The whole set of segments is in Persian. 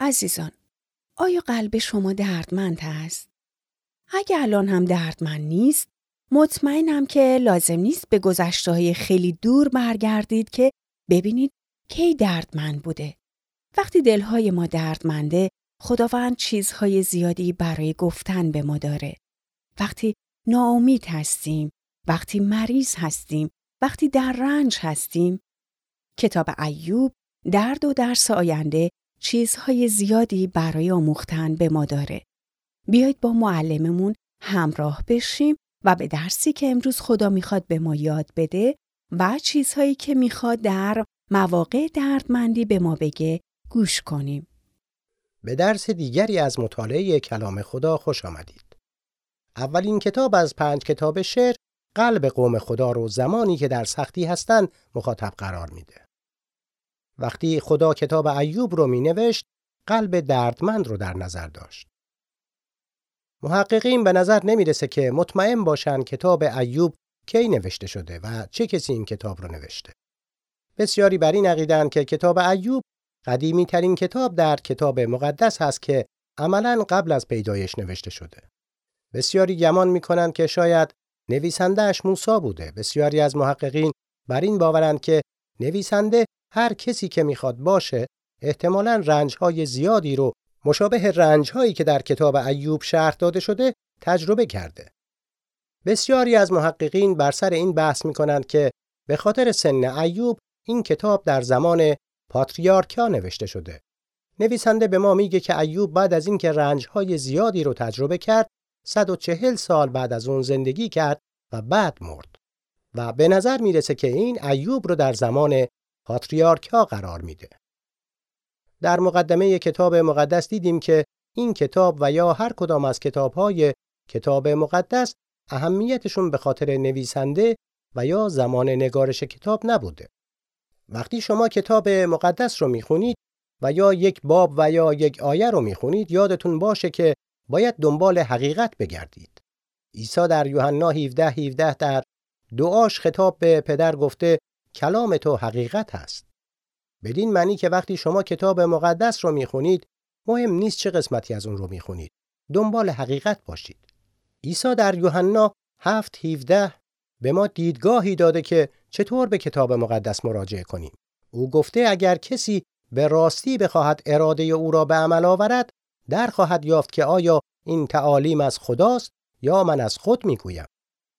عزیزان، آیا قلب شما دردمند است؟ اگه الان هم دردمند نیست، مطمئنم که لازم نیست به گذشته خیلی دور برگردید که ببینید کی دردمند بوده. وقتی دلهای ما دردمنده، خداوند چیزهای زیادی برای گفتن به ما داره. وقتی ناامید هستیم، وقتی مریض هستیم، وقتی در رنج هستیم، کتاب ایوب درد و درس آینده چیزهای زیادی برای آموختن به ما داره. بیایید با معلممون همراه بشیم و به درسی که امروز خدا می‌خواد به ما یاد بده و چیزهایی که می‌خواد در مواقع دردمندی به ما بگه گوش کنیم. به درس دیگری از مطالعه کلام خدا خوش آمدید. اولین کتاب از پنج کتاب شعر قلب قوم خدا رو زمانی که در سختی هستند مخاطب قرار میده. وقتی خدا کتاب ایوب رو می نوشت قلب دردمند رو در نظر داشت. محققین به نظر نمی‌رسه که مطمئن باشن کتاب ایوب کی نوشته شده و چه کسی این کتاب رو نوشته. بسیاری بر این عقیدن که کتاب ایوب قدیمی ترین کتاب در کتاب مقدس هست که عملا قبل از پیدایش نوشته شده. بسیاری گمان می‌کنند که شاید نویسندهش موسی بوده. بسیاری از محققین بر این باورند که نویسنده هر کسی که می‌خواد باشه احتمالا رنجهای زیادی رو مشابه رنجهایی که در کتاب ایوب شرح داده شده تجربه کرده. بسیاری از محققین بر سر این بحث می‌کنند که به خاطر سن ایوب این کتاب در زمان پاتریارکا نوشته شده. نویسنده به ما میگه که ایوب بعد از اینکه رنجهای زیادی رو تجربه کرد 140 سال بعد از اون زندگی کرد و بعد مرد. و به نظر می‌رسه که این ایوب رو در زمان پاتریارکا قرار میده. در مقدمه کتاب مقدس دیدیم که این کتاب و یا هر کدام از کتابهای کتاب مقدس اهمیتشون به خاطر نویسنده و یا زمان نگارش کتاب نبوده. وقتی شما کتاب مقدس رو می‌خونید و یا یک باب و یا یک آیه رو می‌خونید یادتون باشه که باید دنبال حقیقت بگردید. عیسی در یوحنا 17 17 در دعاش خطاب به پدر گفته کلام تو حقیقت هست. بدین معنی که وقتی شما کتاب مقدس رو می‌خونید مهم نیست چه قسمتی از اون رو می‌خونید. دنبال حقیقت باشید. عیسی در یوحنا 7 17 به ما دیدگاهی داده که چطور به کتاب مقدس مراجعه کنیم. او گفته اگر کسی به راستی بخواهد اراده او را به عمل آورد در خواهد یافت که آیا این تعالیم از خداست یا من از خود می‌گویم.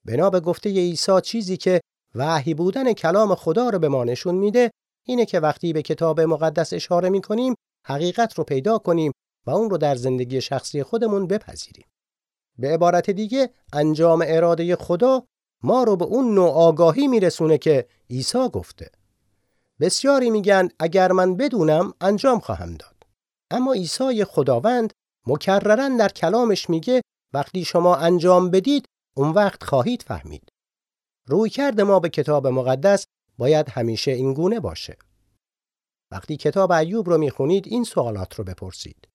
بنا به گفته عیسی چیزی که وحی بودن کلام خدا رو به ما نشون میده اینه که وقتی به کتاب مقدس اشاره می‌کنیم حقیقت رو پیدا کنیم و اون رو در زندگی شخصی خودمون بپذیریم. به عبارت دیگه انجام اراده خدا ما رو به اون نوع آگاهی میرسونه که عیسی گفته. بسیاری میگن اگر من بدونم انجام خواهم داد. اما عیسی خداوند مکررن در کلامش میگه وقتی شما انجام بدید اون وقت خواهید فهمید. روی کرد ما به کتاب مقدس باید همیشه این گونه باشه. وقتی کتاب ایوب رو می‌خونید این سوالات رو بپرسید.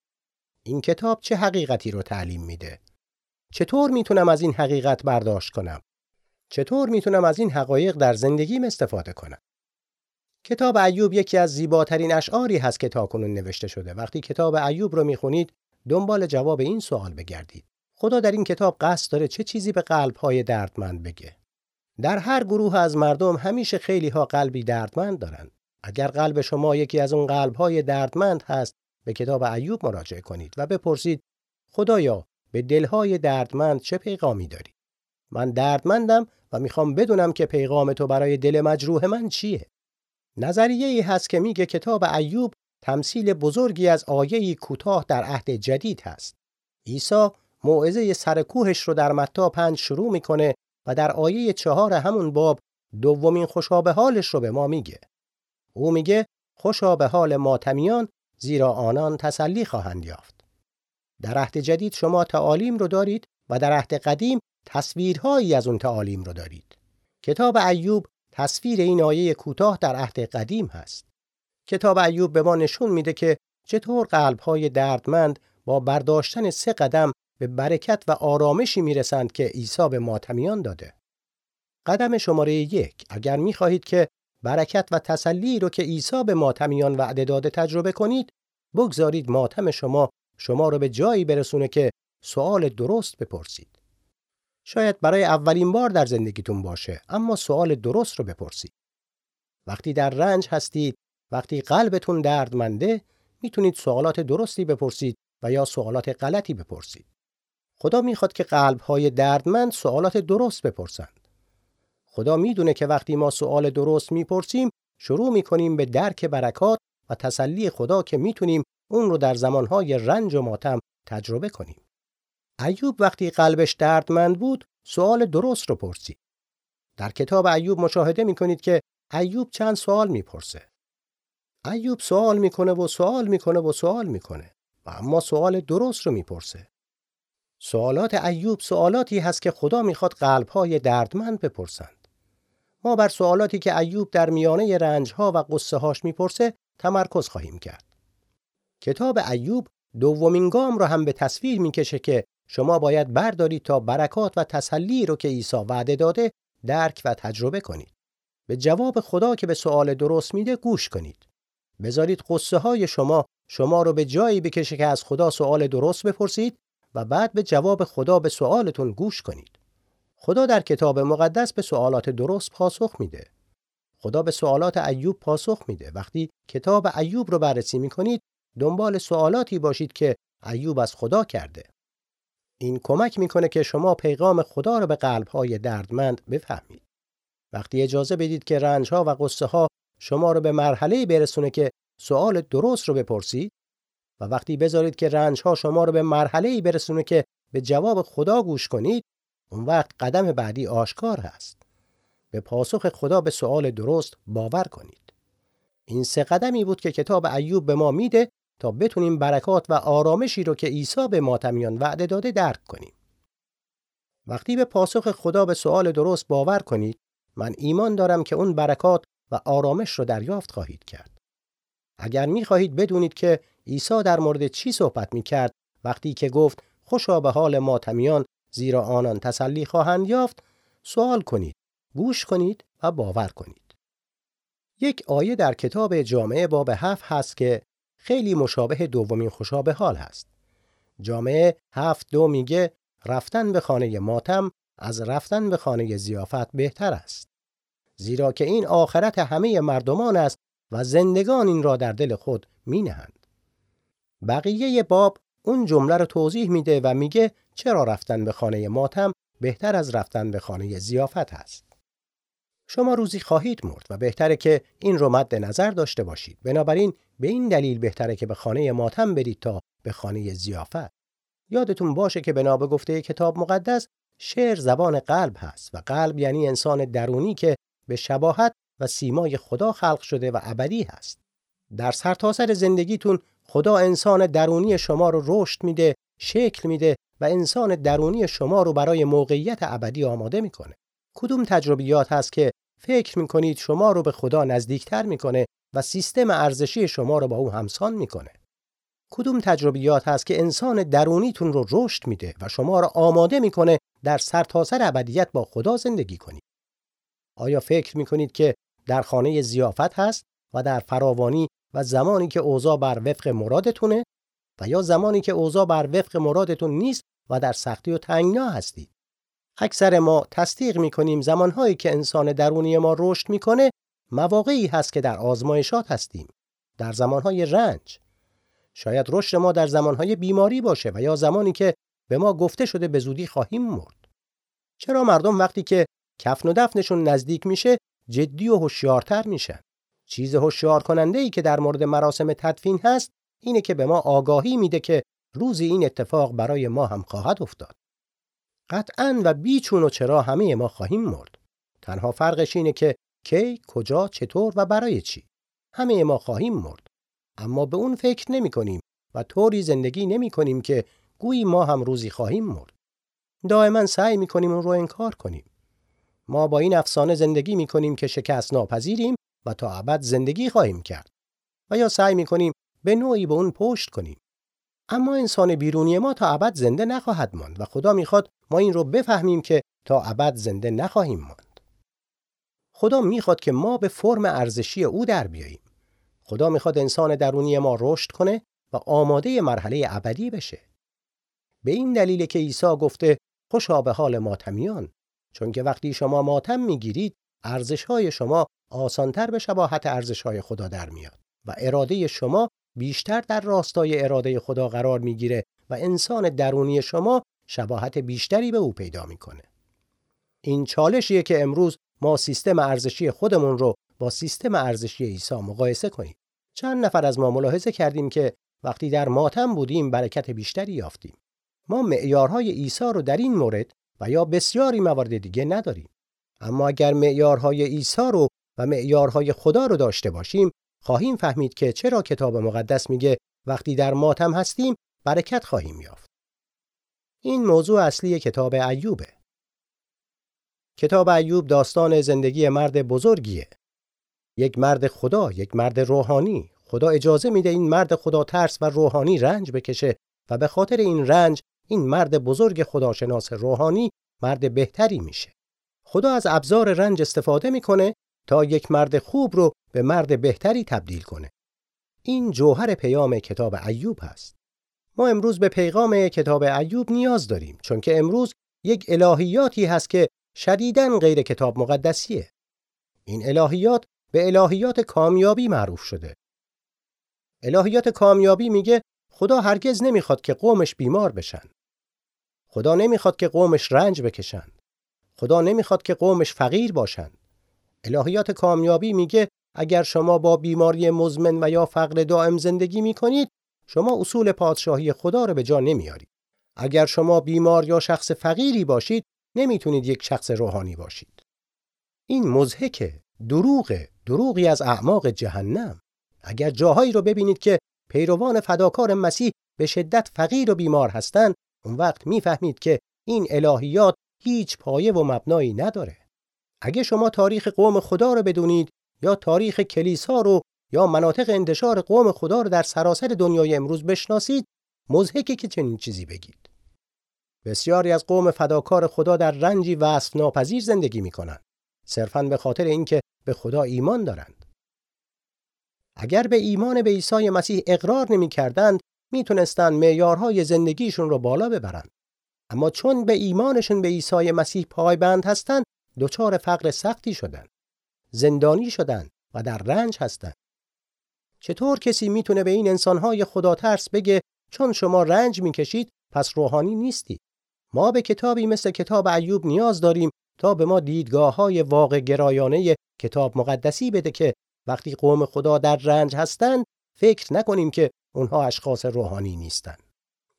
این کتاب چه حقیقتی رو تعلیم میده؟ چطور می‌تونم از این حقیقت برداشت کنم؟ چطور می‌تونم از این حقایق در زندگیم استفاده کنم؟ کتاب ایوب یکی از زیباترین اشعاری هست که تاکنون نوشته شده. وقتی کتاب ایوب رو می‌خونید دنبال جواب این سوال بگردید. خدا در این کتاب قصد داره چه چیزی به قلب‌های دردمند بگه؟ در هر گروه از مردم همیشه خیلی ها قلبی دردمند دارند. اگر قلب شما یکی از اون قلب‌های دردمند هست به کتاب ایوب مراجعه کنید و بپرسید خدایا به دلهای دردمند چه پیغامی داری؟ من دردمندم و می‌خوام بدونم که پیغام تو برای دل مجروح من چیه؟ نظریه ای هست که میگه کتاب ایوب تمثیل بزرگی از آیه‌ای کوتاه در عهد جدید هست. عیسی موعظه سر کوهش رو در متا پنج شروع می‌کنه و در آیه چهار همون باب دومین خوشا به حالش رو به ما میگه. او میگه خوشا به حال ماتمیان زیرا آنان تسلی خواهند یافت. در عهد جدید شما تعالیم رو دارید و در عهد قدیم تصویرهایی از اون تعالیم رو دارید. کتاب ایوب تصویر این آیه کوتاه در عهد قدیم هست. کتاب ایوب به ما نشون میده که چطور قلبهای دردمند با برداشتن سه قدم به برکت و آرامشی می‌رسند که عیسی به ماتمیان داده. قدم شماره یک اگر می‌خواهید که برکت و تسلی رو که عیسی به ماتمیان وعده داده تجربه کنید بگذارید ماتم شما شما رو به جایی برسونه که سوال درست بپرسید. شاید برای اولین بار در زندگیتون باشه اما سوال درست رو بپرسید. وقتی در رنج هستید، وقتی قلبتون دردمنده، می‌تونید سوالات درستی بپرسید و یا سوالات غلطی بپرسید. خدا می‌خواد که قلبهای دردمند سوالات درست بپرسند. خدا می‌دونه که وقتی ما سوال درست می‌پرسیم شروع می‌کنیم به درک برکات و تسلی خدا که می‌تونیم اون رو در زمانهای رنج و ماتم تجربه کنیم. ایوب وقتی قلبش دردمند بود سوال درست رو پرسید. در کتاب ایوب مشاهده می‌کنید که ایوب چند سوال می‌پرسه. ایوب سوال می‌کنه و سوال می‌کنه و سوال می‌کنه و اما سوال درست رو می‌پرسه. سوالات ایوب سوالاتی هست که خدا می‌خواد قلبهای دردمند بپرسند. ما بر سوالاتی که ایوب در میانه رنجها و قصه هاش می‌پرسه تمرکز خواهیم کرد. کتاب ایوب دومین گام رو هم به تصویر می‌کشه که شما باید بردارید تا برکات و تسلی رو که عیسی وعده داده درک و تجربه کنید. به جواب خدا که به سوال درست میده گوش کنید. بذارید قصه های شما شما رو به جایی بکشه که از خدا سوال درست بپرسید و بعد به جواب خدا به سوالتون گوش کنید. خدا در کتاب مقدس به سوالات درست پاسخ میده. خدا به سوالات ایوب پاسخ میده. وقتی کتاب ایوب رو بررسی می‌کنید دنبال سوالاتی باشید که ایوب از خدا کرده. این کمک می‌کنه که شما پیغام خدا رو به قلبهای دردمند بفهمید. وقتی اجازه بدید که رنجها و قصه ها شما رو به مرحله برسونه که سوال درست رو بپرسید و وقتی بذارید که رنجها شما رو به مرحله برسونه که به جواب خدا گوش کنید اون وقت قدم بعدی آشکار هست. به پاسخ خدا به سوال درست باور کنید. این سه قدمی بود که کتاب ایوب به ما میده تا بتونیم برکات و آرامشی رو که عیسی به ماتمیان وعده داده درک کنیم. وقتی به پاسخ خدا به سوال درست باور کنید، من ایمان دارم که اون برکات و آرامش رو دریافت خواهید کرد. اگر می خواهید بدونید که عیسی در مورد چی صحبت می کرد وقتی که گفت خوشا به حال ماتمیان زیرا آنان تسلی خواهند یافت سوال کنید گوش کنید و باور کنید. یک آیه در کتاب جامعه باب هفت هست که خیلی مشابه دومین خوشا به حال هست. جامعه هفت دو میگه رفتن به خانه ماتم از رفتن به خانه زیافت بهتر است. زیرا که این آخرت همه مردمان است و زندگان این را در دل خود می نهند. بقیه باب اون جمله رو توضیح میده و میگه چرا رفتن به خانه ماتم بهتر از رفتن به خانه زیافت است. شما روزی خواهید مرد و بهتره که این رو مد نظر داشته باشید. بنابراین به این دلیل بهتره که به خانه ماتم برید تا به خانه زیافت. یادتون باشه که بنا به گفته کتاب مقدس شعر زبان قلب هست و قلب یعنی انسان درونی که به شباهت و سیمای خدا خلق شده و ابدی هست. در سرتاسر سر زندگیتون خدا انسان درونی شما رو رشد میده، شکل میده و انسان درونی شما رو برای موقعیت ابدی آماده می‌کنه. کدوم تجربیات هست که فکر می‌کنید شما رو به خدا نزدیکتر می‌کنه و سیستم ارزشی شما رو با او همسان می‌کنه؟ کدوم تجربیات هست که انسان درونیتون رو رشد میده و شما رو آماده می‌کنه در سرتاسر سر ابدیت با خدا زندگی کنید؟ آیا فکر می‌کنید که در خانه زیافت هست و در فراوانی و زمانی که اوضاع بر وفق مرادتونه و یا زمانی که اوضاع بر وفق مرادتون نیست و در سختی و تنگنا هستید. اکثر ما تصدیق می‌کنیم زمانهایی که انسان درونی ما رشد می‌کنه مواقعی هست که در آزمایشات هستیم در زمانهای رنج. شاید رشد ما در زمانهای بیماری باشه و یا زمانی که به ما گفته شده به زودی خواهیم مرد. چرا مردم وقتی که کفن و دفنشون نزدیک میشه جدی و هوشیارتر میشن؟ چیز هوشیار کننده ای که در مورد مراسم تدفین هست اینه که به ما آگاهی میده که روزی این اتفاق برای ما هم خواهد افتاد. قطعا و بیچون و چرا همه ما خواهیم مرد. تنها فرقش اینه که کی کجا چطور و برای چی. همه ما خواهیم مرد. اما به اون فکر نمی کنیم و طوری زندگی نمی کنیم که گویی ما هم روزی خواهیم مرد. دائما سعی می کنیم اون رو انکار کنیم. ما با این افسانه زندگی می کنیم که شکست ناپذیریم و تا ابد زندگی خواهیم کرد و یا سعی می کنیم به نوعی به اون پشت کنیم. اما انسان بیرونی ما تا ابد زنده نخواهد ماند و خدا می‌خواد ما این رو بفهمیم که تا ابد زنده نخواهیم ماند. خدا می‌خواد که ما به فرم ارزشی او در بیاییم. خدا می‌خواد انسان درونی ما رشد کنه و آماده مرحله ابدی بشه. به این دلیل که عیسی گفته خوشا به حال ماتمیان چون که وقتی شما ماتم می‌گیرید ارزش های شما آسانتر به شباهت ارزش های خدا در میاد و اراده شما بیشتر در راستای اراده خدا قرار می‌گیره و انسان درونی شما شباهت بیشتری به او پیدا می‌کنه. این چالشیه که امروز ما سیستم ارزشی خودمون رو با سیستم ارزشی عیسی مقایسه کنیم. چند نفر از ما ملاحظه کردیم که وقتی در ماتم بودیم برکت بیشتری یافتیم. ما معیارهای عیسی رو در این مورد و یا بسیاری موارد دیگه نداریم. اما اگر معیارهای عیسی رو و معیارهای خدا رو داشته باشیم، خواهیم فهمید که چرا کتاب مقدس میگه وقتی در ماتم هستیم برکت خواهیم یافت. این موضوع اصلی کتاب ایوبه. کتاب ایوب داستان زندگی مرد بزرگیه. یک مرد خدا، یک مرد روحانی. خدا اجازه میده این مرد خدا ترس و روحانی رنج بکشه و به خاطر این رنج این مرد بزرگ خداشناس روحانی مرد بهتری میشه. خدا از ابزار رنج استفاده می‌کنه تا یک مرد خوب رو به مرد بهتری تبدیل کنه. این جوهر پیام کتاب ایوب هست. ما امروز به پیغام کتاب ایوب نیاز داریم چون که امروز یک الهیاتی هست که شدیداً غیر کتاب مقدسیه. این الهیات به الهیات کامیابی معروف شده. الهیات کامیابی میگه خدا هرگز نمی‌خواد که قومش بیمار بشن. خدا نمی‌خواد که قومش رنج بکشن. خدا نمی‌خواد که قومش فقیر باشن. الهیات کامیابی میگه اگر شما با بیماری مزمن و یا فقر دائم زندگی می‌کنید شما اصول پادشاهی خدا رو به جا نمیارید. اگر شما بیمار یا شخص فقیری باشید نمی‌تونید یک شخص روحانی باشید. این مزهکه، دروغه، دروغی از اعماق جهنم. اگر جاهایی رو ببینید که پیروان فداکار مسیح به شدت فقیر و بیمار هستند، اون وقت می‌فهمید که این الهیات هیچ پایه و مبنایی نداره. اگه شما تاریخ قوم خدا رو بدونید یا تاریخ کلیسا رو یا مناطق انتشار قوم خدا رو در سراسر دنیای امروز بشناسید مزهکه که چنین چیزی بگید. بسیاری از قوم فداکار خدا در رنجی وصف ناپذیر زندگی می‌کنند. صرفاً به خاطر اینکه به خدا ایمان دارند. اگر به ایمان به عیسی مسیح اقرار نمی‌کردند می‌تونستند معیارهای زندگیشون رو بالا ببرند. اما چون به ایمانشون به عیسی مسیح پایبند هستند دچار فقر سختی شدند زندانی شدند و در رنج هستند. چطور کسی می‌تونه به این انسانهای خدا ترس بگه چون شما رنج می‌کشید پس روحانی نیستید ما به کتابی مثل کتاب ایوب نیاز داریم تا به ما دیدگاه های واقع گرایانه کتاب مقدسی بده که وقتی قوم خدا در رنج هستند فکر نکنیم که اونها اشخاص روحانی نیستند.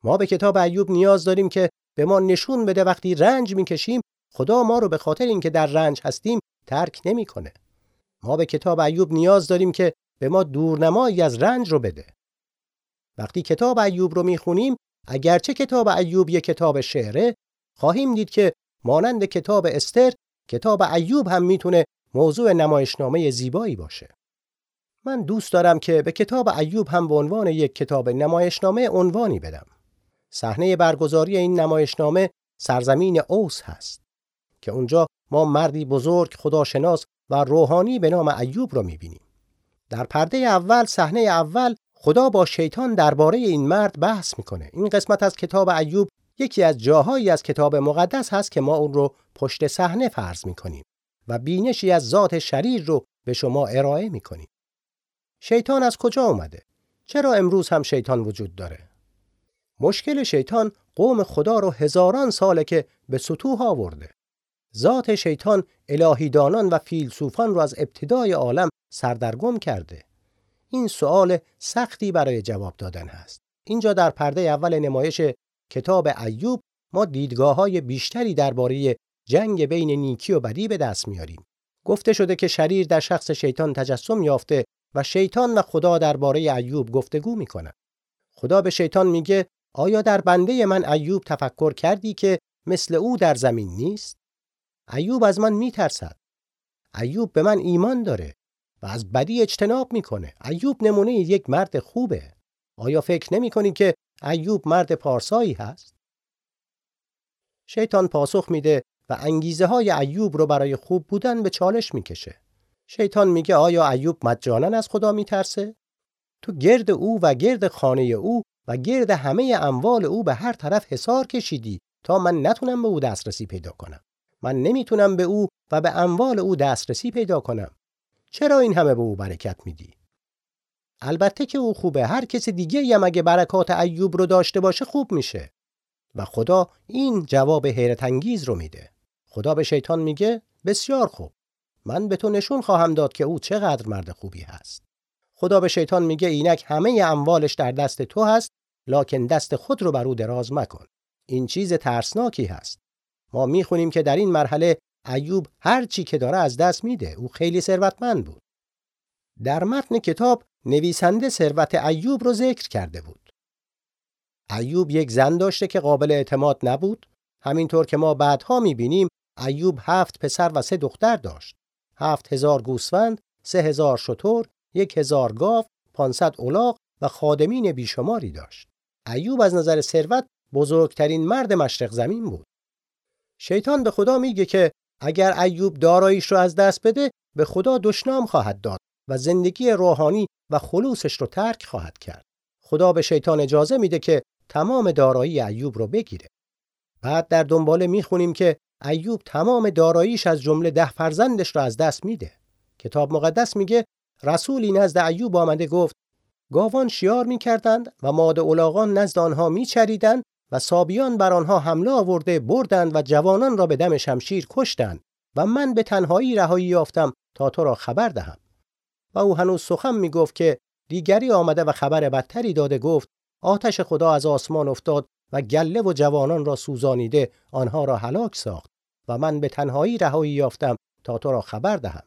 ما به کتاب ایوب نیاز داریم که به ما نشون بده وقتی رنج می‌کشیم خدا ما رو به خاطر اینکه در رنج هستیم ترک نمی‌کنه. ما به کتاب ایوب نیاز داریم که به ما دورنمایی از رنج رو بده. وقتی کتاب ایوب رو می‌خونیم اگرچه کتاب ایوب یک کتاب شعره خواهیم دید که مانند کتاب استر کتاب ایوب هم می‌تونه موضوع نمایشنامه زیبایی باشه. من دوست دارم که به کتاب ایوب هم به عنوان یک کتاب نمایشنامه عنوانی بدم. صحنه برگزاری این نمایشنامه سرزمین اوس هست که اونجا ما مردی بزرگ خداشناس و روحانی به نام ایوب رو می‌بینیم. در پرده اول صحنه اول خدا با شیطان درباره این مرد بحث می‌کنه. این قسمت از کتاب ایوب یکی از جاهایی از کتاب مقدس هست که ما اون رو پشت صحنه فرض می‌کنیم و بینشی از ذات شریر رو به شما ارائه می‌کنیم. شیطان از کجا اومده؟ چرا امروز هم شیطان وجود داره؟ مشکل شیطان قوم خدا رو هزاران ساله که به سطوح آورده. ذات شیطان الهیدانان و فیلسوفان رو از ابتدای عالم سردرگم کرده. این سوال سختی برای جواب دادن هست. اینجا در پرده اول نمایش کتاب ایوب ما دیدگاه های بیشتری درباره جنگ بین نیکی و بدی به دست میاریم. گفته شده که شریر در شخص شیطان تجسم یافته و شیطان و خدا درباره ایوب گفتگو می‌کنه خدا به شیطان میگه آیا در بنده من ایوب تفکر کردی که مثل او در زمین نیست؟ ایوب از من میترسد. ایوب به من ایمان داره و از بدی اجتناب می‌کنه. ایوب نمونه یک مرد خوبه. آیا فکر نمی کنی که ایوب مرد پارسایی هست؟ شیطان پاسخ میده و انگیزه های ایوب رو برای خوب بودن به چالش می‌کشه. شیطان میگه آیا ایوب مجانا از خدا میترسه؟ تو گرد او و گرد خانه او و گرد همه اموال او به هر طرف حصار کشیدی تا من نتونم به او دسترسی پیدا کنم. من نمی‌تونم به او و به اموال او دسترسی پیدا کنم. چرا این همه به او برکت میدی؟ البته که او خوبه. هر کسی دیگه هم اگه برکات ایوب رو داشته باشه خوب میشه. و خدا این جواب حیرت انگیز رو میده. خدا به شیطان میگه بسیار خوب. من به تو نشون خواهم داد که او چقدر مرد خوبی هست. خدا به شیطان میگه اینک همه اموالش در دست تو هست لکن دست خود رو بر او دراز مکن. این چیز ترسناکی هست. ما می‌خونیم که در این مرحله ایوب هر چی که داره از دست میده. او خیلی ثروتمند بود. در متن کتاب نویسنده ثروت ایوب رو ذکر کرده بود. ایوب یک زن داشته که قابل اعتماد نبود. همینطور که ما بعدها می‌بینیم ایوب هفت پسر و سه دختر داشت. هفت هزار گوسفند سه هزار شتر یک هزار گاو پانصد الاغ و خادمین بیشماری داشت. ایوب از نظر ثروت بزرگترین مرد مشرق زمین بود. شیطان به خدا میگه که اگر ایوب داراییش رو از دست بده به خدا دشنام خواهد داد و زندگی روحانی و خلوصش رو ترک خواهد کرد. خدا به شیطان اجازه میده که تمام دارایی ایوب رو بگیره. بعد در دنباله می‌خونیم که ایوب تمام داراییش از جمله ده فرزندش را از دست میده. کتاب مقدس میگه رسولی نزد ایوب آمده گفت گاوان شیار می‌کردند و ماده اولاغان نزد آنها میچریدند و سابیان بر آنها حمله آورده بردند و جوانان را به دم شمشیر کشتند و من به تنهایی رهایی یافتم تا تو را خبر دهم. و او هنوز سخن می‌گفت که دیگری آمده و خبر بدتری داده گفت آتش خدا از آسمان افتاد و گله و جوانان را سوزانیده آنها را هلاک ساخت و من به تنهایی رهایی یافتم تا تو را خبر دهم.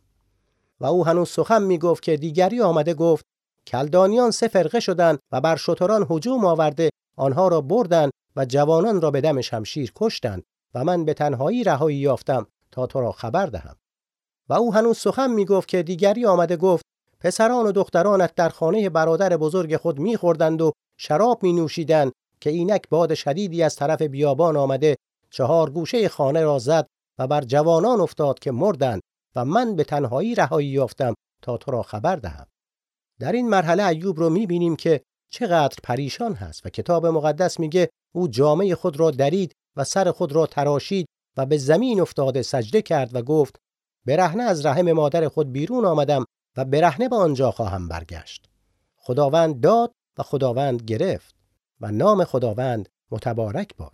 و او هنوز سخن می گفت که دیگری آمده گفت کلدانیان سه فرقه شدند و بر شتران هجوم آورده آنها را بردند و جوانان را به دم شمشیر کشتند و من به تنهایی رهایی یافتم تا تو را خبر دهم. و او هنوز سخن می گفت که دیگری آمده گفت پسران و دخترانت در خانه برادر بزرگ خود میخوردند و شراب می نوشیدند که اینک باد شدیدی از طرف بیابان آمده چهار گوشه خانه را زد و بر جوانان افتاد که مردند و من به تنهایی رهایی یافتم تا تو را خبر دهم. در این مرحله ایوب رو می‌بینیم که چقدر پریشان هست و کتاب مقدس میگه او جامعه خود را درید و سر خود را تراشید و به زمین افتاده سجده کرد و گفت برهنه از رحم مادر خود بیرون آمدم و برهنه به آنجا خواهم برگشت. خداوند داد و خداوند گرفت و نام خداوند متبارک باد.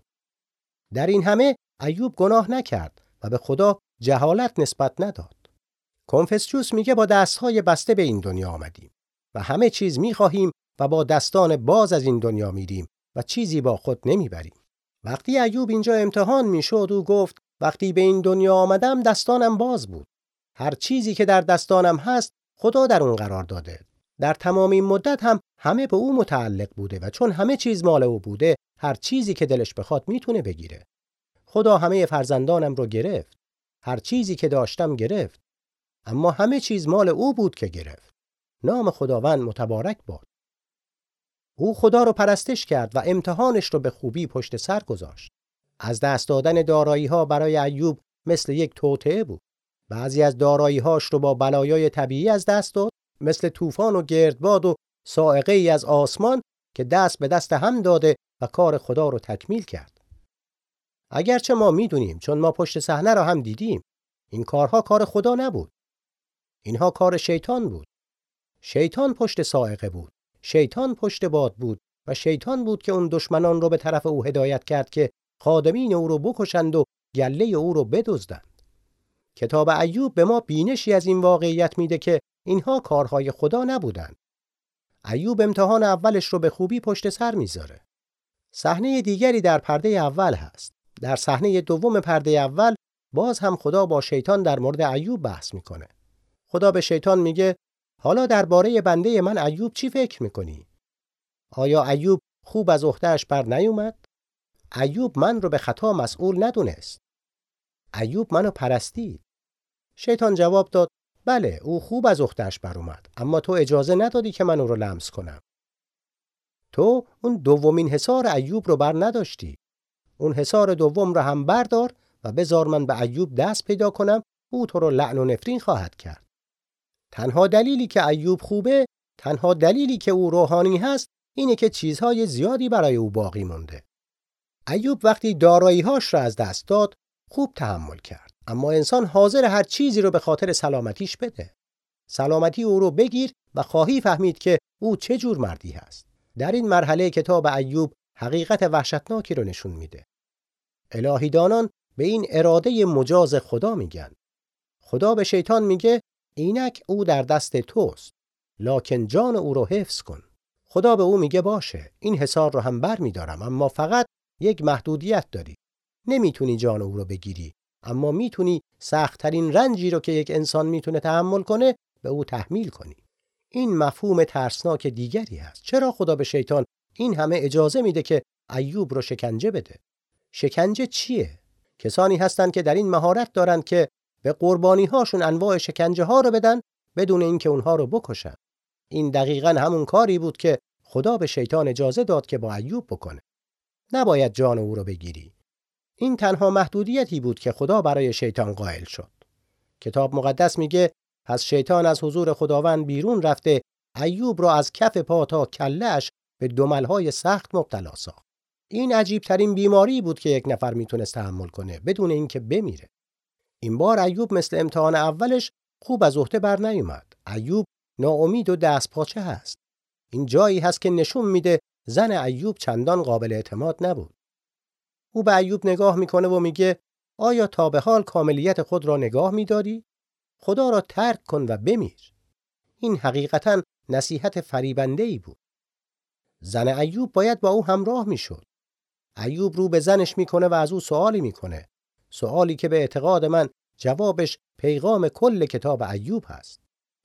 در این همه ایوب گناه نکرد و به خدا جهالت نسبت نداد. کنفسیوس میگه با دستهای بسته به این دنیا آمدیم و همه چیز می‌خواهیم و با دستان باز از این دنیا میریم و چیزی با خود نمی‌بریم. وقتی ایوب اینجا امتحان می‌شد او گفت وقتی به این دنیا آمدم دستانم باز بود. هر چیزی که در دستانم هست خدا در اون قرار داده. در تمام این مدت هم همه به او متعلق بوده و چون همه چیز مال او بوده هر چیزی که دلش بخواد می‌تونه بگیره. خدا همه فرزندانم رو گرفت. هر چیزی که داشتم گرفت. اما همه چیز مال او بود که گرفت. نام خداوند متبارک باد. او خدا رو پرستش کرد و امتحانش رو به خوبی پشت سر گذاشت. از دست دادن دارایی ها برای ایوب مثل یک توطعه بود. بعضی از دارایی هاش رو با بلایای طبیعی از دست داد مثل طوفان و گردباد و سائقه ای از آسمان که دست به دست هم داده و کار خدا رو تکمیل کرد. اگرچه ما می‌دونیم چون ما پشت صحنه را هم دیدیم این کارها کار خدا نبود. اینها کار شیطان بود. شیطان پشت سائقه بود. شیطان پشت باد بود و شیطان بود که اون دشمنان رو به طرف او هدایت کرد که خادمین او رو بکشند و گله او رو بدزدند. کتاب ایوب به ما بینشی از این واقعیت میده که اینها کارهای خدا نبودند. ایوب امتحان اولش رو به خوبی پشت سر می‌ذاره. صحنه دیگری در پرده اول هست. در صحنه دوم پرده اول باز هم خدا با شیطان در مورد ایوب بحث می‌کنه. خدا به شیطان میگه حالا درباره بنده من ایوب چی فکر می‌کنی؟ آیا ایوب خوب از عهدهش بر نیومد؟ ایوب من رو به خطا مسئول ندونست. ایوب منو پرستید. شیطان جواب داد بله او خوب از اختش بر اومد اما تو اجازه ندادی که من او رو لمس کنم. تو اون دومین حصار ایوب رو بر نداشتی؟ اون حصار دوم رو هم بردار و بذار من به ایوب دست پیدا کنم او تو رو لعن و نفرین خواهد کرد تنها دلیلی که ایوب خوبه تنها دلیلی که او روحانی هست اینه که چیزهای زیادی برای او باقی مونده. ایوب وقتی داراییهاش را از دست داد خوب تحمل کرد اما انسان حاضر هر چیزی رو به خاطر سلامتیش بده. سلامتی او رو بگیر و خواهی فهمید که او چه جور مردی هست. در این مرحله کتاب ایوب حقیقت وحشتناکی رو نشون میده. الهیدانان به این اراده مجاز خدا میگن. خدا به شیطان میگه اینک او در دست توست. لکن جان او رو حفظ کن. خدا به او میگه باشه این حسار رو هم بر میدارم اما فقط یک محدودیت داری. نمی‌تونی جان او رو بگیری اما می‌تونی سختترین رنجی رو که یک انسان می‌تونه تحمل کنه به او تحمیل کنی. این مفهوم ترسناک دیگری است. چرا خدا به شیطان این همه اجازه میده که ایوب رو شکنجه بده؟ شکنجه چیه؟ کسانی هستند که در این مهارت دارند که به قربانی هاشون انواع شکنجه ها رو بدن بدون اینکه اونها رو بکشن. این دقیقا همون کاری بود که خدا به شیطان اجازه داد که با ایوب بکنه. نباید جان او رو بگیری. این تنها محدودیتی بود که خدا برای شیطان قائل شد. کتاب مقدس میگه پس شیطان از حضور خداوند بیرون رفته ایوب را از کف پا تا کلهش به دملهای سخت مبتلا ساخت. این عجیب ترین بیماری بود که یک نفر می‌تونست تحمل کنه بدون اینکه بمیره. این بار ایوب مثل امتحان اولش خوب از عهده بر نیومد. ایوب ناامید و دست پاچه هست. این جایی هست که نشون میده زن ایوب چندان قابل اعتماد نبود. او به ایوب نگاه می‌کنه و میگه آیا تا به حال کاملیت خود را نگاه میداری؟ خدا را ترک کن و بمیر. این حقیقتا نصیحت فریبنده ای بود. زن ایوب باید با او همراه می‌شد. ایوب رو به زنش می‌کنه و از او سوالی می‌کنه. سوالی که به اعتقاد من جوابش پیغام کل کتاب ایوب هست.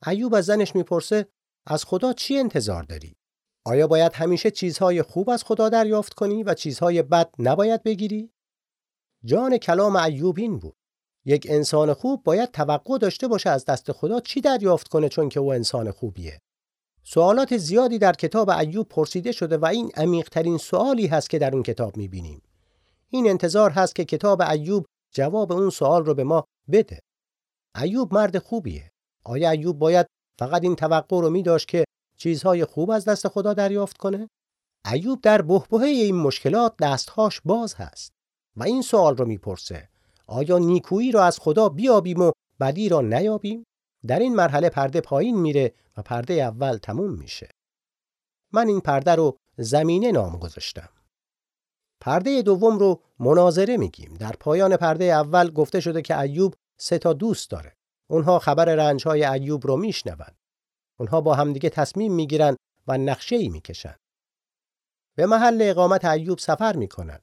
ایوب از زنش می‌پرسه از خدا چی انتظار داری؟ آیا باید همیشه چیزهای خوب از خدا دریافت کنی و چیزهای بد نباید بگیری؟ جان کلام ایوب این بود. یک انسان خوب باید توقع داشته باشه از دست خدا چی دریافت کنه چون که او انسان خوبیه. سوالات زیادی در کتاب ایوب پرسیده شده و این عمیقترین سوالی هست که در اون کتاب می‌بینیم. این انتظار هست که کتاب ایوب جواب اون سوال رو به ما بده. ایوب مرد خوبیه. آیا ایوب باید فقط این توقع رو می داشت که چیزهای خوب از دست خدا دریافت کنه؟ ایوب در بحبوحه این مشکلات دستهاش باز هست و این سوال رو می‌پرسه آیا نیکویی را از خدا بیابیم و بدی را نیابیم؟ در این مرحله پرده پایین میره و پرده اول تموم میشه. من این پرده رو زمینه نام گذاشتم. پرده دوم رو مناظره میگیم. در پایان پرده اول گفته شده که ایوب سه تا دوست داره. اونها خبر رنجهای ایوب رو میشنوند. اونها با همدیگه تصمیم می‌گیرن و نقشه ای می‌کشن. به محل اقامت ایوب سفر می‌کنن.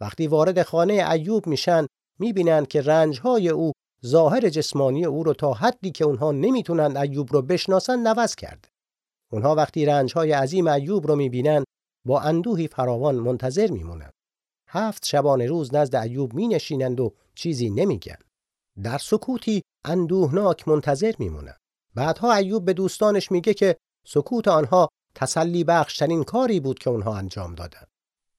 وقتی وارد خانه ایوب میشن می‌بینند که رنجهای او ظاهر جسمانی او رو تا حدی که اونها نمی‌تونن ایوب رو بشناسن نوز کرده. اونها وقتی رنجهای عظیم ایوب رو می‌بینن با اندوهی فراوان منتظر میمونند. هفت شبانه روز نزد ایوب مینشینند و چیزی نمیگن. در سکوتی اندوهناک منتظر میمونند. بعدها ایوب به دوستانش میگه که سکوت آنها تسلی بخشترین کاری بود که اونها انجام دادند.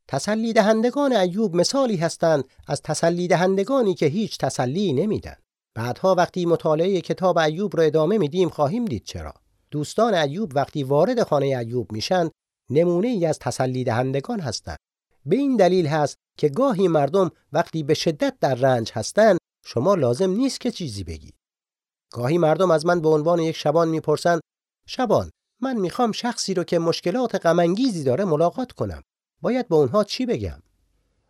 تسلی دهندگان ایوب مثالی هستند از تسلی دهندگانی که هیچ تسلی نمیدن. بعدها وقتی مطالعه کتاب ایوب رو ادامه میدیم خواهیم دید چرا. دوستان ایوب وقتی وارد خانه ایوب میشن نمونه ای از تسلی دهندگان هستند. به این دلیل هست که گاهی مردم وقتی به شدت در رنج هستند شما لازم نیست که چیزی بگی. گاهی مردم از من به عنوان یک شبان می‌پرسن شبان من می‌خوام شخصی رو که مشکلات غم داره ملاقات کنم. باید به اونها چی بگم؟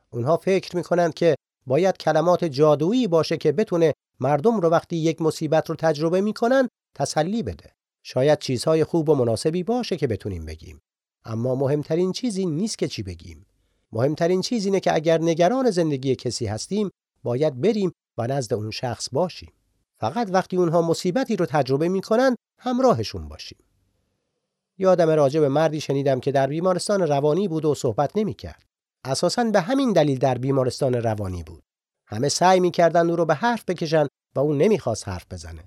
اونها فکر می‌کنند که باید کلمات جادویی باشه که بتونه مردم رو وقتی یک مصیبت رو تجربه می‌کنن تسلی بده. شاید چیزهای خوب و مناسبی باشه که بتونیم بگیم. اما مهمترین چیزی نیست که چی بگیم. مهمترین چیز اینه که اگر نگران زندگی کسی هستیم باید بریم و نزد اون شخص باشیم. فقط وقتی اونها مصیبتی رو تجربه می‌کنن همراهشون باشیم. یادم راجع به مردی شنیدم که در بیمارستان روانی بود و صحبت نمی‌کرد. اساساً به همین دلیل در بیمارستان روانی بود. همه سعی می‌کردن او رو به حرف بکشن و اون نمی‌خواست حرف بزنه.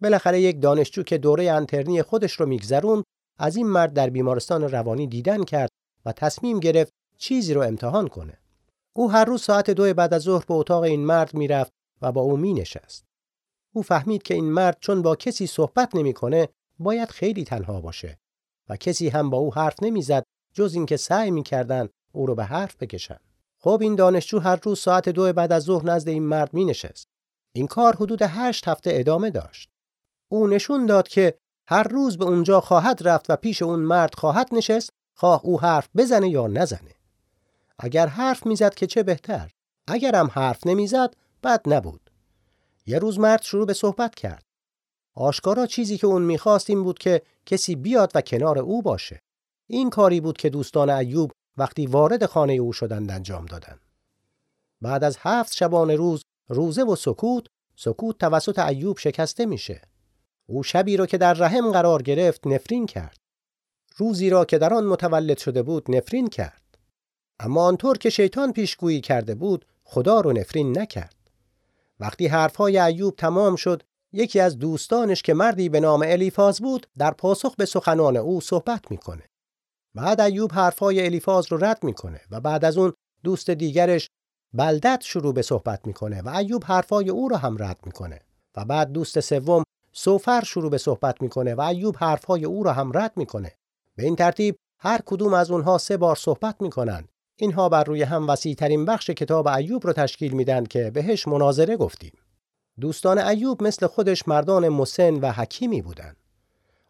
بالاخره یک دانشجو که دوره انترنی خودش رو میگذرون از این مرد در بیمارستان روانی دیدن کرد و تصمیم گرفت چیزی رو امتحان کنه. او هر روز ساعت دو بعد از ظهر به اتاق این مرد می‌رفت و با او مینشست. او فهمید که این مرد چون با کسی صحبت نمی‌کنه باید خیلی تنها باشه و کسی هم با او حرف نمی‌زد جز اینکه سعی می‌کردن او رو به حرف بکشن. خب این دانشجو هر روز ساعت دو بعد از ظهر نزد این مرد می نشست. این کار حدود هشت هفته ادامه داشت. او نشون داد که هر روز به اونجا خواهد رفت و پیش اون مرد خواهد نشست خواه او حرف بزنه یا نزنه. اگر حرف می‌زد که چه بهتر. اگر هم حرف نمی‌زد بد نبود. یه روز مرد شروع به صحبت کرد. آشکارا چیزی که اون می‌خواست این بود که کسی بیاد و کنار او باشه. این کاری بود که دوستان ایوب وقتی وارد خانه او شدند انجام دادند. بعد از هفت شبانه روز روزه و سکوت سکوت توسط ایوب شکسته میشه. او شبی را که در رحم قرار گرفت نفرین کرد. روزی را که در آن متولد شده بود نفرین کرد. اما آنطور که شیطان پیشگویی کرده بود خدا رو نفرین نکرد. وقتی حرفهای ایوب تمام شد یکی از دوستانش که مردی به نام الیفاز بود در پاسخ به سخنان او صحبت می‌کنه. بعد ایوب حرفهای الیفاز رو رد می‌کنه و بعد از اون دوست دیگرش بلدت شروع به صحبت می‌کنه و ایوب حرفای او رو هم رد می‌کنه و بعد دوست سوم سوفر شروع به صحبت می‌کنه و ایوب حرفهای او رو هم رد می‌کنه. به این ترتیب هر کدوم از اونها سه بار صحبت می‌کنن. اینها بر روی هم وسیع ترین بخش کتاب ایوب رو تشکیل میدن که بهش مناظره گفتیم. دوستان ایوب مثل خودش مردان مسن و حکیمی بودند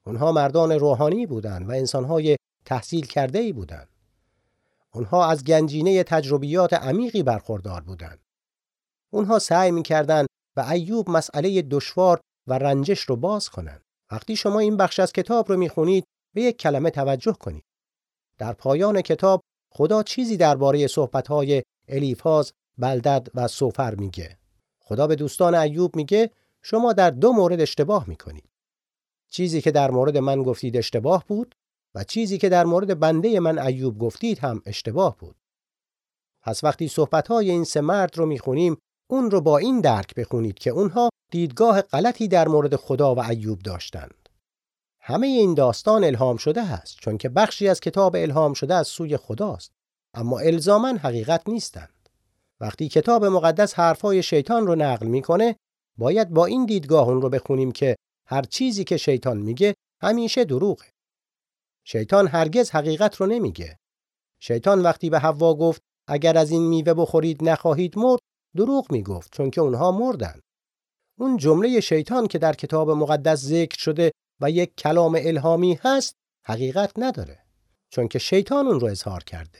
اونها مردان روحانی بودند و انسانهای تحصیل کرده ای بودند اونها از گنجینه تجربیات عمیقی برخوردار بودند اونها سعی می‌کردند و ایوب مسئله دشوار و رنجش رو باز کنند وقتی شما این بخش از کتاب رو می‌خونید به یک کلمه توجه کنید در پایان کتاب خدا چیزی درباره صحبت‌های الیفاز، بلدد و سوفر میگه. خدا به دوستان ایوب میگه شما در دو مورد اشتباه می‌کنید. چیزی که در مورد من گفتید اشتباه بود و چیزی که در مورد بنده من ایوب گفتید هم اشتباه بود. پس وقتی صحبت‌های این سه مرد رو می‌خونیم اون رو با این درک بخونید که اونها دیدگاه غلطی در مورد خدا و ایوب داشتند. همه این داستان الهام شده است چون که بخشی از کتاب الهام شده از سوی خداست اما الزاما حقیقت نیستند وقتی کتاب مقدس حرفای شیطان رو نقل می‌کنه باید با این دیدگاه اون رو بخونیم که هر چیزی که شیطان میگه همیشه دروغه شیطان هرگز حقیقت رو نمیگه. شیطان وقتی به حوا گفت اگر از این میوه بخورید نخواهید مرد دروغ می‌گفت چون که اونها مردن. اون جمله شیطان که در کتاب مقدس ذکر شده و یک کلام الهامی هست حقیقت نداره چون که شیطان اون رو اظهار کرده.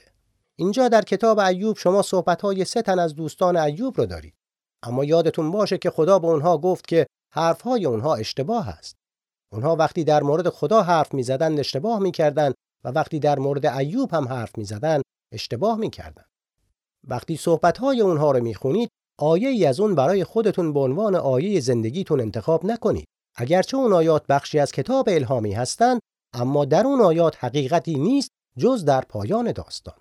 اینجا در کتاب ایوب شما صحبت‌های سه تن از دوستان ایوب رو دارید. اما یادتون باشه که خدا به اونها گفت که حرفهای اونها اشتباه است. اونها وقتی در مورد خدا حرف می‌زدن اشتباه می‌کردند و وقتی در مورد ایوب هم حرف می‌زدن اشتباه می‌کردن. وقتی صحبت‌های اونها رو می‌خونید آیه ای از اون برای خودتون به عنوان آیه زندگیتون انتخاب نکنید. اگرچه اون آیات بخشی از کتاب الهامی هستند اما در اون آیات حقیقتی نیست جز در پایان داستان.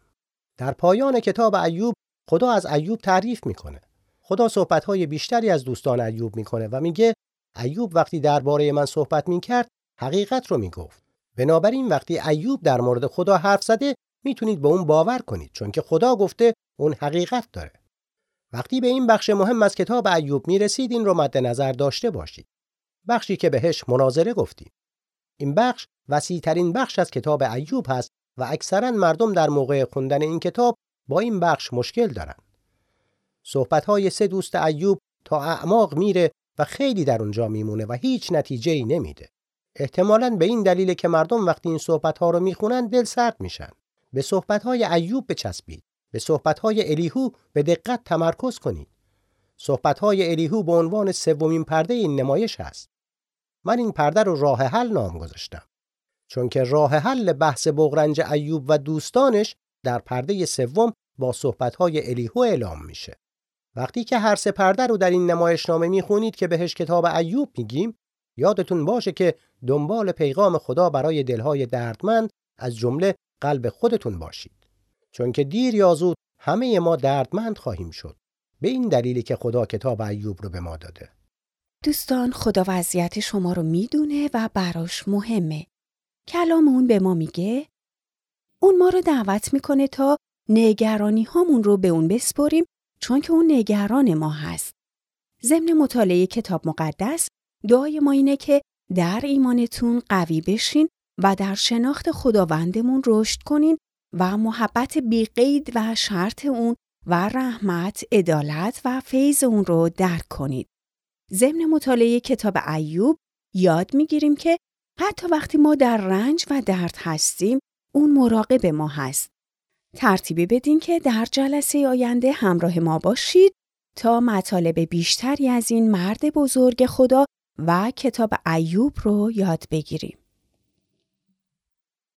در پایان کتاب ایوب خدا از ایوب تعریف می‌کنه. خدا صحبتهای بیشتری از دوستان ایوب می‌کنه و میگه ایوب وقتی درباره من صحبت می‌کرد حقیقت رو می‌گفت. بنابراین وقتی ایوب در مورد خدا حرف زده می‌تونید به اون باور کنید چون که خدا گفته اون حقیقت داره. وقتی به این بخش مهم از کتاب ایوب می‌رسید این رو مد نظر داشته باشید. بخشی که بهش مناظره گفتیم. این بخش وسیع ترین بخش از کتاب ایوب هست و اکثرا مردم در موقع خوندن این کتاب با این بخش مشکل دارند. صحبت های سه دوست ایوب تا اعماق میره و خیلی در اونجا میمونه و هیچ نتیجه ای نمیده. احتمالاً به این دلیل که مردم وقتی این صحبت ها رو می‌خونن دل سرد میشن. به صحبت های ایوب بچسبید. به صحبت های الیهو به دقت تمرکز کنید. صحبت های الیهو به عنوان سومین پرده این نمایش است من این پرده رو راه حل نام گذاشتم. چون که راه حل بحث بغرنج ایوب و دوستانش در پرده سوم با صحبت‌های الیهو اعلام میشه. وقتی که هر سه پرده رو در این نمایشنامه می‌خونید که بهش کتاب ایوب میگیم یادتون باشه که دنبال پیغام خدا برای دلهای دردمند از جمله قلب خودتون باشید. چون که دیر یا زود همه ما دردمند خواهیم شد. به این دلیلی که خدا کتاب ایوب رو به ما داده. دوستان خدا وضعیت شما رو می‌دونه و براش مهمه. کلام اون به ما میگه اون ما رو دعوت می‌کنه تا نگرانی هامون رو به اون بسپریم چون که اون نگران ما هست. ضمن مطالعه کتاب مقدس دعای ما اینه که در ایمانتون قوی بشین و در شناخت خداوندمون رشد کنین و محبت بیقید و شرط اون و رحمت، عدالت و فیض اون رو درک کنید. ضمن مطالعه کتاب ایوب یاد می‌گیریم که حتی وقتی ما در رنج و درد هستیم، اون مراقب ما هست. ترتیبی بدین که در جلسه آینده همراه ما باشید تا مطالب بیشتری از این مرد بزرگ خدا و کتاب ایوب رو یاد بگیریم.